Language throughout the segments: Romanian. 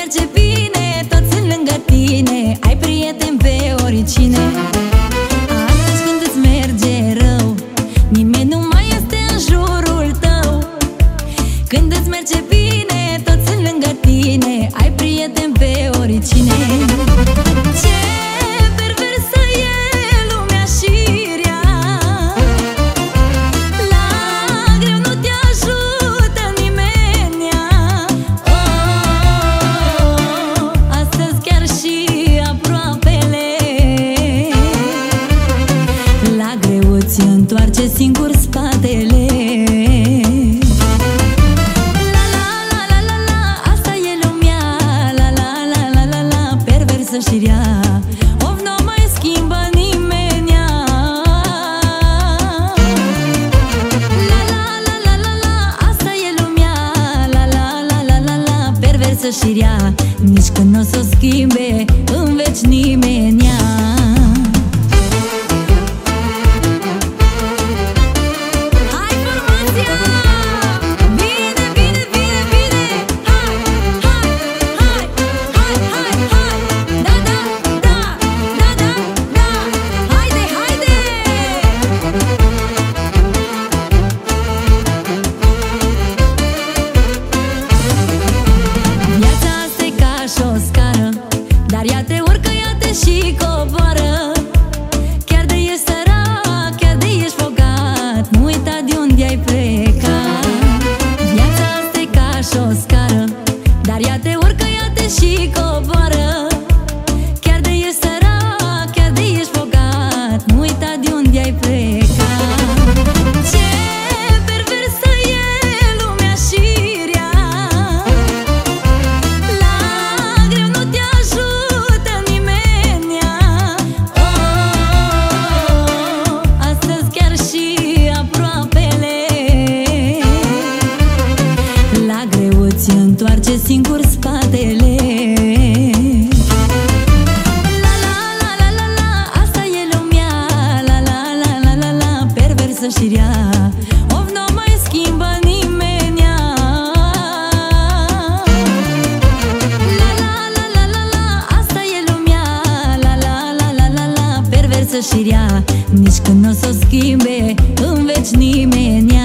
merge bine, toți sunt lângă tine. Ai prieteni pe oricine. Nici când nu o să schimbe în veci nimeni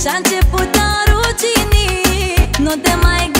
Și-a început a rugini Nu te mai